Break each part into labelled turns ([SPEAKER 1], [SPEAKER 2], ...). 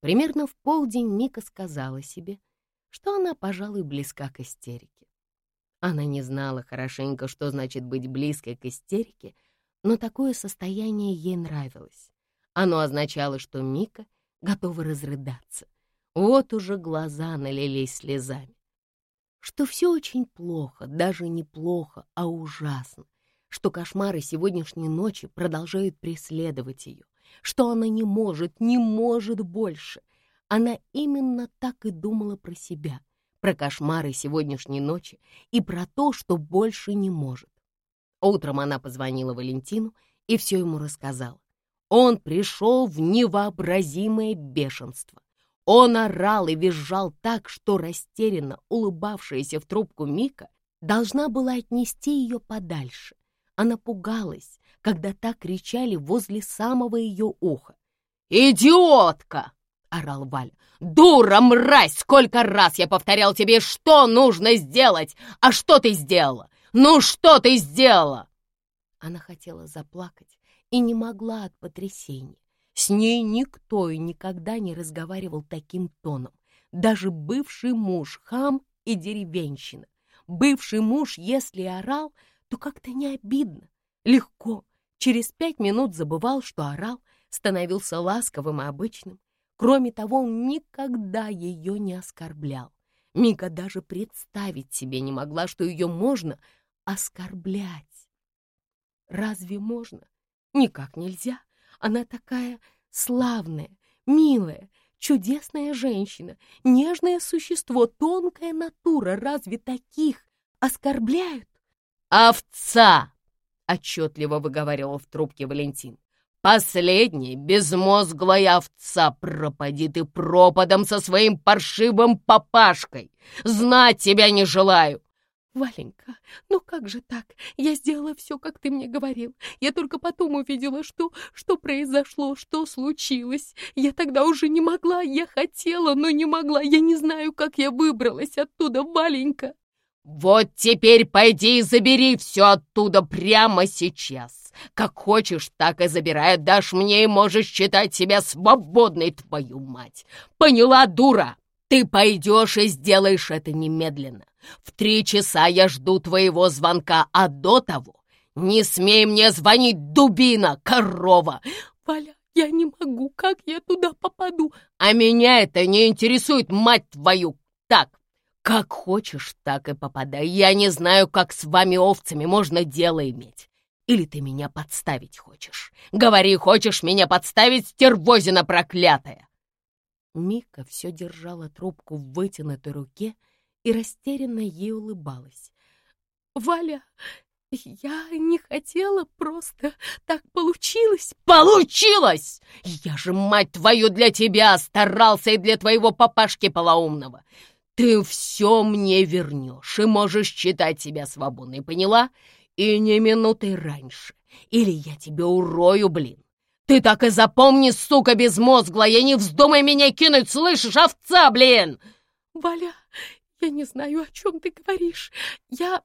[SPEAKER 1] Примерно в полдень Мика сказала себе, что она, пожалуй, близка к истерике. Она не знала хорошенько, что значит быть близкой к истерике, но такое состояние ей нравилось. Оно означало, что Мика готова разрыдаться. Вот уже глаза налились слезами. Что все очень плохо, даже не плохо, а ужасно. Что кошмары сегодняшней ночи продолжают преследовать ее. Что она не может, не может больше. Она именно так и думала про себя, про кошмары сегодняшней ночи и про то, что больше не может. Утром она позвонила Валентину и все ему рассказала. Он пришел в невообразимое бешенство. Он орал и визжал так, что растерянно улыбавшаяся в трубку Мика должна была отнести ее подальше. Она пугалась, когда так кричали возле самого ее уха. «Идиотка!» — орал Валя. «Дура, мразь! Сколько раз я повторял тебе, что нужно сделать! А что ты сделала? Ну что ты сделала?» Она хотела заплакать и не могла от потрясения. С ней никто и никогда не разговаривал таким тоном. Даже бывший муж, хам и деревенщина. Бывший муж, если орал, то как-то не обидно, легко. Через пять минут забывал, что орал, становился ласковым и обычным. Кроме того, он никогда ее не оскорблял. Мика даже представить себе не могла, что ее можно оскорблять. Разве можно? Никак нельзя. Она такая славная, милая, чудесная женщина, нежное существо, тонкая натура. Разве таких оскорбляют? «Овца!» — отчетливо выговаривал в трубке Валентин. «Последняя безмозглая овца, пропади ты пропадом со своим паршивым папашкой! Знать тебя не желаю!
[SPEAKER 2] «Валенька, ну как же так? Я сделала все, как ты мне говорил. Я только потом увидела, что, что произошло, что случилось. Я тогда уже не могла, я хотела, но не могла. Я не знаю, как я выбралась оттуда, Валенька».
[SPEAKER 1] «Вот теперь пойди и забери все оттуда прямо сейчас. Как хочешь, так и забирай, дашь мне и можешь считать себя свободной, твою мать. Поняла, дура? Ты пойдешь и сделаешь это немедленно. В три часа я жду твоего звонка, а до того не смей мне звонить, дубина, корова!»
[SPEAKER 2] «Валя, я не могу, как я туда попаду?»
[SPEAKER 1] «А меня это не интересует, мать твою! Так, как хочешь, так и попадай. Я не знаю, как с вами овцами можно дело иметь. Или ты меня подставить хочешь? Говори, хочешь меня подставить, стервозина проклятая!» Мика все держала трубку в вытянутой руке, и растерянно ей улыбалась.
[SPEAKER 2] «Валя, я не хотела, просто так получилось».
[SPEAKER 1] «Получилось! Я же, мать твою, для тебя старался и для твоего папашки полоумного. Ты все мне вернешь и можешь считать себя свободной, поняла? И не минуты раньше. Или я тебя урою, блин. Ты так и запомни, сука безмозглая, не вздумай меня кинуть, слышишь, овца, блин!»
[SPEAKER 2] «Валя, я не знаю, о чем ты говоришь. Я...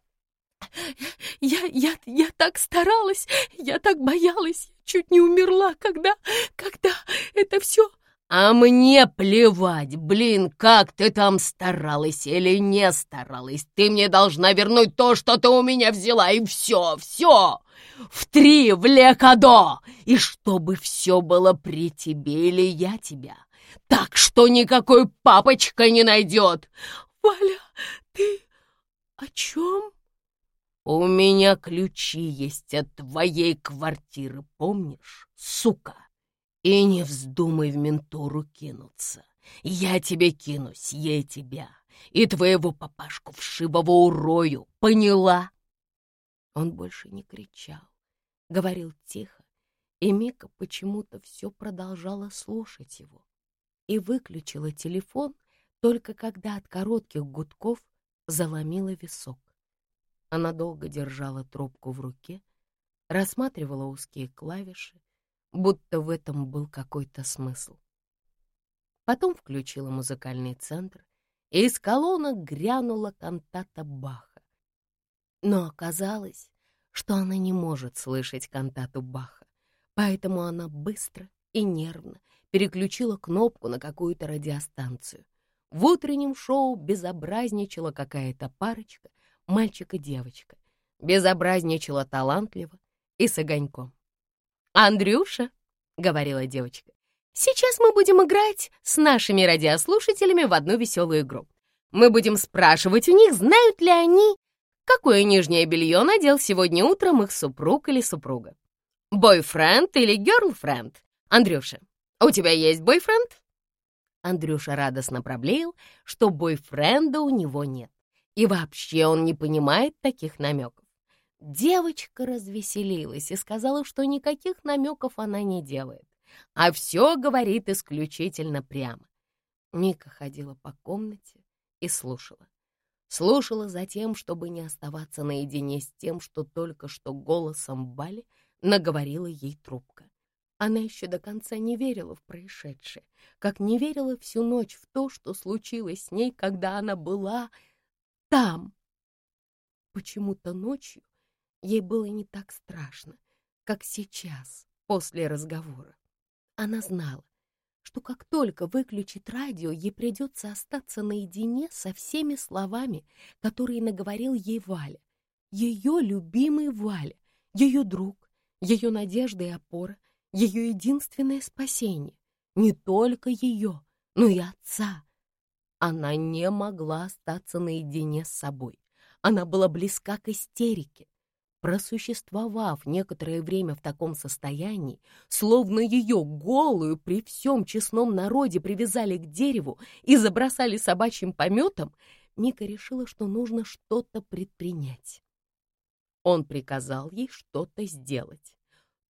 [SPEAKER 2] Я, я, я так старалась, я так боялась, чуть не умерла, когда, когда это все...
[SPEAKER 1] А мне плевать, блин, как ты там старалась или не старалась. Ты мне должна вернуть то, что ты у меня взяла, и все, все. В три, в лекадо. И чтобы все было при тебе или я тебя. Так что никакой папочка не найдет.
[SPEAKER 2] «Валя, ты о чем?»
[SPEAKER 1] «У меня ключи есть от твоей квартиры, помнишь, сука? И не вздумай в ментуру кинуться. Я тебе кинусь, я тебя, и твоего папашку вшибого урою, поняла?» Он больше не кричал, говорил тихо, и Мика почему-то все продолжала слушать его и выключила телефон, только когда от коротких гудков заломила висок. Она долго держала трубку в руке, рассматривала узкие клавиши, будто в этом был какой-то смысл. Потом включила музыкальный центр, и из колонок грянула кантата Баха. Но оказалось, что она не может слышать кантату Баха, поэтому она быстро и нервно переключила кнопку на какую-то радиостанцию. В утреннем шоу безобразничала какая-то парочка, мальчик и девочка. Безобразничала талантливо и с огоньком. «Андрюша», — говорила девочка, — «сейчас мы будем играть с нашими радиослушателями в одну веселую игру. Мы будем спрашивать у них, знают ли они, какое нижнее белье надел сегодня утром их супруг или супруга. Бойфренд или герлфренд? Андрюша, у тебя есть бойфренд? Андрюша радостно проблеял, что бойфренда у него нет. И вообще он не понимает таких намеков. Девочка развеселилась и сказала, что никаких намеков она не делает, а все говорит исключительно прямо. Ника ходила по комнате и слушала. Слушала за тем, чтобы не оставаться наедине с тем, что только что голосом Бали наговорила ей трубка. Она еще до конца не верила в происшедшее, как не верила всю ночь в то, что случилось с ней, когда она была там. Почему-то ночью ей было не так страшно, как сейчас, после разговора. Она знала, что как только выключит радио, ей придется остаться наедине со всеми словами, которые наговорил ей Валя. Ее любимый Валя, ее друг, ее надежда и опора, ее единственное спасение. Не только ее, но и отца. Она не могла остаться наедине с собой. Она была близка к истерике. Просуществовав некоторое время в таком состоянии, словно ее голую при всем честном народе привязали к дереву и забросали собачьим пометом, Мика решила, что нужно что-то предпринять. Он приказал ей что-то сделать.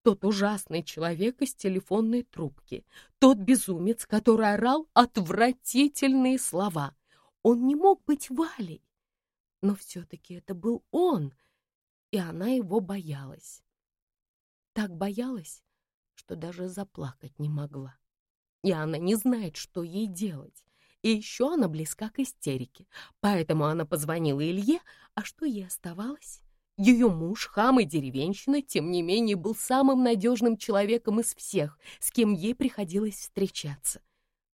[SPEAKER 1] Тот ужасный человек из телефонной трубки, тот безумец, который орал отвратительные слова. Он не мог быть Валей, но все-таки это был он — и она его боялась. Так боялась, что даже заплакать не могла. И она не знает, что ей делать. И еще она близка к истерике. Поэтому она позвонила Илье, а что ей оставалось? Ее муж, хам и деревенщина, тем не менее, был самым надежным человеком из всех, с кем ей приходилось встречаться.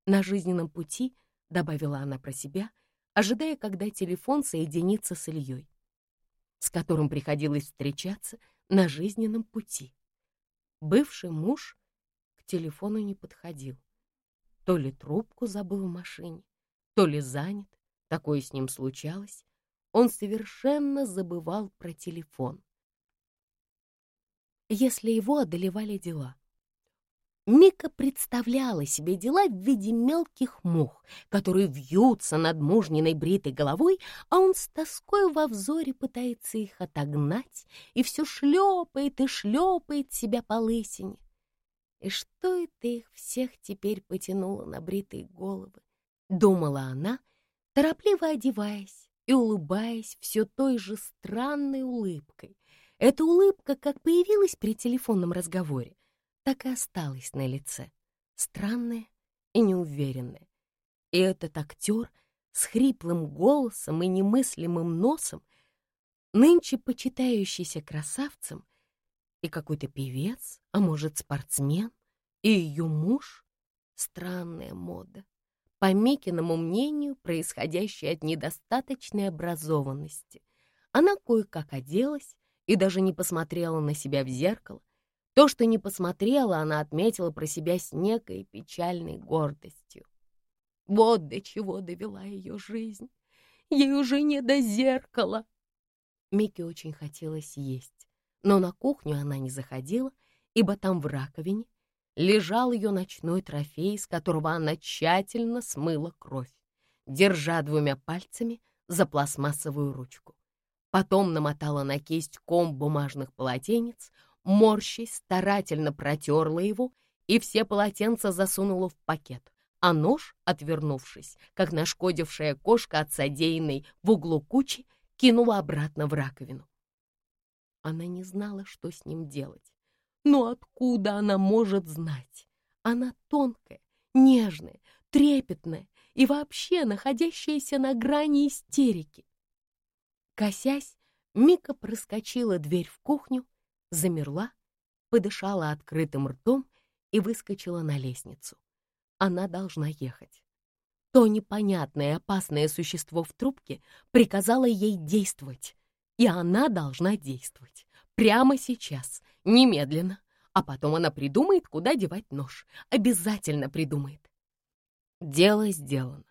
[SPEAKER 1] На жизненном пути, добавила она про себя, ожидая, когда телефон соединится с Ильей с которым приходилось встречаться на жизненном пути. Бывший муж к телефону не подходил. То ли трубку забыл в машине, то ли занят, такое с ним случалось. Он совершенно забывал про телефон. Если его одолевали дела, Мика представляла себе дела в виде мелких мух, которые вьются над мужниной бритой головой, а он с тоской во взоре пытается их отогнать и все шлепает и шлепает себя по лысине. И что это их всех теперь потянуло на бритые головы? Думала она, торопливо одеваясь и улыбаясь все той же странной улыбкой. Эта улыбка как появилась при телефонном разговоре, так и осталась на лице, странная и неуверенная. И этот актер с хриплым голосом и немыслимым носом, нынче почитающийся красавцем, и какой-то певец, а может, спортсмен, и ее муж — странная мода. По Микиному мнению, происходящая от недостаточной образованности. Она кое-как оделась и даже не посмотрела на себя в зеркало, то, что не посмотрела, она отметила про себя с некой печальной гордостью. Вот до чего довела ее жизнь. Ей уже не до зеркала. Микки очень хотелось есть, но на кухню она не заходила, ибо там в раковине лежал ее ночной трофей, из которого она тщательно смыла кровь, держа двумя пальцами за пластмассовую ручку. Потом намотала на кисть ком бумажных полотенец, морщись, старательно протерла его и все полотенца засунула в пакет, а нож, отвернувшись, как нашкодившая кошка от содеянной в углу кучи, кинула обратно в раковину. Она не знала, что с ним делать. Но откуда она может знать? Она тонкая, нежная, трепетная и вообще находящаяся на грани истерики. Косясь, Мика проскочила дверь в кухню замерла, подышала открытым ртом и выскочила на лестницу. Она должна ехать. То непонятное и опасное существо в трубке приказало ей действовать, и она должна действовать. Прямо сейчас, немедленно. А потом она придумает, куда девать нож. Обязательно придумает. Дело сделано.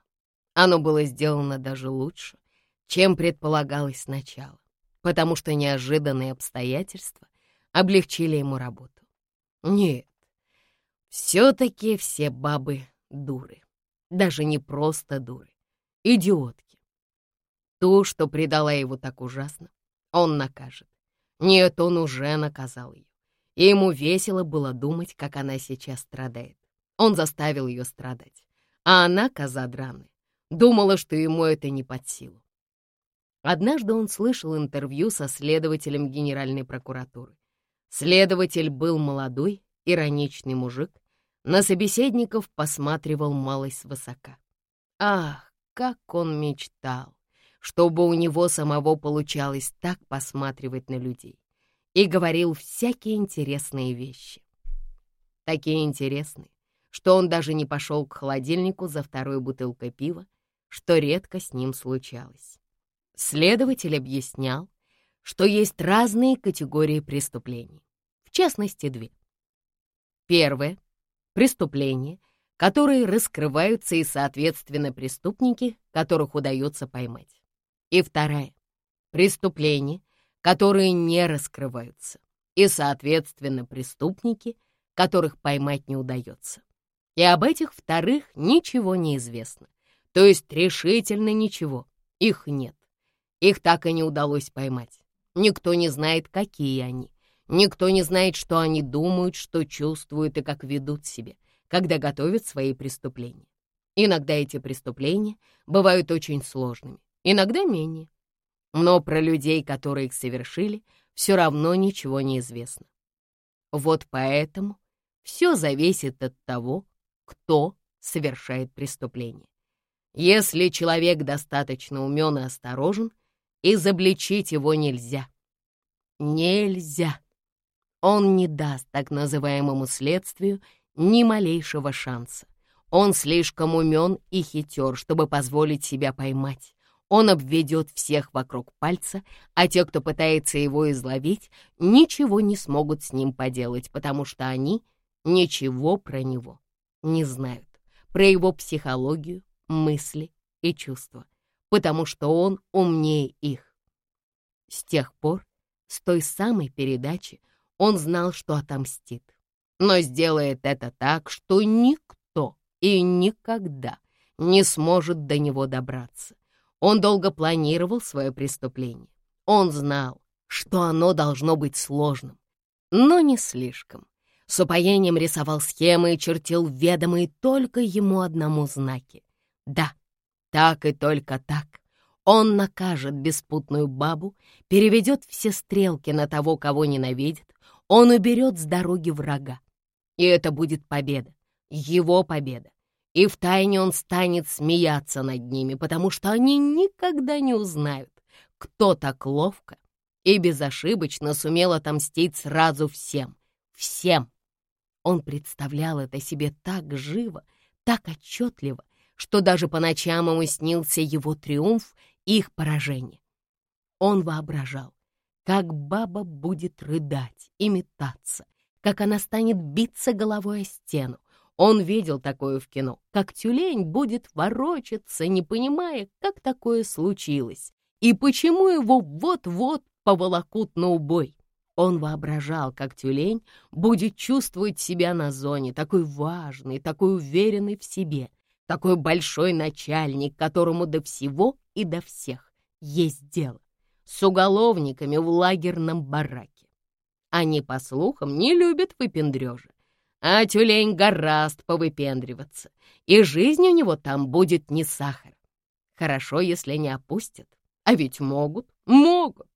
[SPEAKER 1] Оно было сделано даже лучше, чем предполагалось сначала, потому что неожиданные обстоятельства облегчили ему работу. Нет, все-таки все бабы дуры. Даже не просто дуры, идиотки. Ту, что предала его так ужасно, он накажет. Нет, он уже наказал ее. И ему весело было думать, как она сейчас страдает. Он заставил ее страдать. А она, коза драная, думала, что ему это не под силу. Однажды он слышал интервью со следователем Генеральной прокуратуры. Следователь был молодой, ироничный мужик, на собеседников посматривал малость свысока. Ах, как он мечтал, чтобы у него самого получалось так посматривать на людей. И говорил всякие интересные вещи. Такие интересные, что он даже не пошел к холодильнику за второй бутылкой пива, что редко с ним случалось. Следователь объяснял, что есть разные категории преступлений, частности, две. Первое — преступления, которые раскрываются и, соответственно, преступники, которых удается поймать. И вторая — преступления, которые не раскрываются, и, соответственно, преступники, которых поймать не удается. И об этих вторых ничего не известно, то есть решительно ничего, их нет. Их так и не удалось поймать. Никто не знает, какие они. Никто не знает, что они думают, что чувствуют и как ведут себя, когда готовят свои преступления. Иногда эти преступления бывают очень сложными, иногда менее. Но про людей, которые их совершили, все равно ничего не известно. Вот поэтому все зависит от того, кто совершает преступление. Если человек достаточно умен и осторожен — изобличить его нельзя. Нельзя. Он не даст так называемому следствию ни малейшего шанса. Он слишком умен и хитер, чтобы позволить себя поймать. Он обведет всех вокруг пальца, а те, кто пытается его изловить, ничего не смогут с ним поделать, потому что они ничего про него не знают, про его психологию, мысли и чувства потому что он умнее их. С тех пор, с той самой передачи, он знал, что отомстит, но сделает это так, что никто и никогда не сможет до него добраться. Он долго планировал свое преступление. Он знал, что оно должно быть сложным, но не слишком. С упоением рисовал схемы и чертил ведомые только ему одному знаки. Да, так и только так. Он накажет беспутную бабу, переведет все стрелки на того, кого ненавидит, он уберет с дороги врага. И это будет победа, его победа. И втайне он станет смеяться над ними, потому что они никогда не узнают, кто так ловко и безошибочно сумел отомстить сразу всем, всем. Он представлял это себе так живо, так отчетливо, что даже по ночам ему снился его триумф и их поражение. Он воображал, как баба будет рыдать и метаться, как она станет биться головой о стену. Он видел такое в кино, как тюлень будет ворочаться, не понимая, как такое случилось, и почему его вот-вот поволокут на убой. Он воображал, как тюлень будет чувствовать себя на зоне, такой важный, такой уверенный в себе, такой большой начальник, которому до всего и до всех есть дело. С уголовниками в лагерном бараке. Они, по слухам, не любят выпендрежа. А тюлень гораст повыпендриваться, и жизнь у него там будет не сахар. Хорошо, если не опустят. А ведь могут, могут.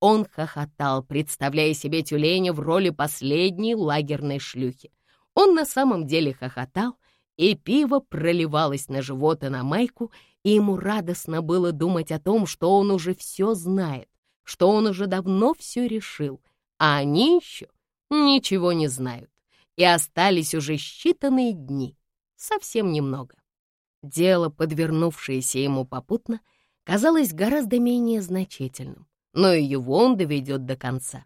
[SPEAKER 1] Он хохотал, представляя себе тюленя в роли последней лагерной шлюхи. Он на самом деле хохотал, и пиво проливалось на живот и на майку, и ему радостно было думать о том, что он уже все знает, что он уже давно все решил, а они еще ничего не знают. и остались уже считанные дни, совсем немного. Дело, подвернувшееся ему попутно, казалось гораздо менее значительным, но и его он доведет до конца.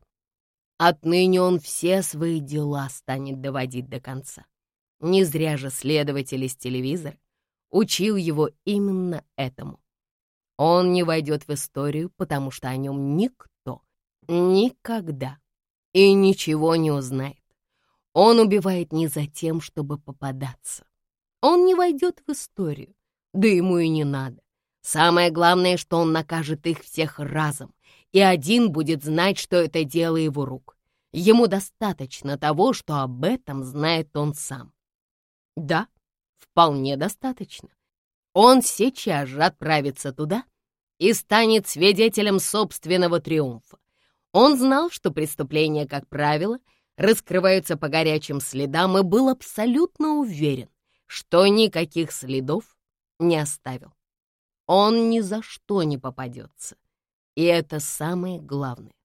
[SPEAKER 1] Отныне он все свои дела станет доводить до конца. Не зря же следователь из телевизора учил его именно этому. Он не войдет в историю, потому что о нем никто никогда и ничего не узнает. Он убивает не за тем, чтобы попадаться. Он не войдет в историю, да ему и не надо. Самое главное, что он накажет их всех разом, и один будет знать, что это дело его рук. Ему достаточно того, что об этом знает он сам. Да, вполне достаточно. Он сейчас же отправится туда и станет свидетелем собственного триумфа. Он знал, что преступления, как правило, раскрываются по горячим следам и был абсолютно уверен, что никаких следов не оставил. Он ни за что не попадется. И это самое главное.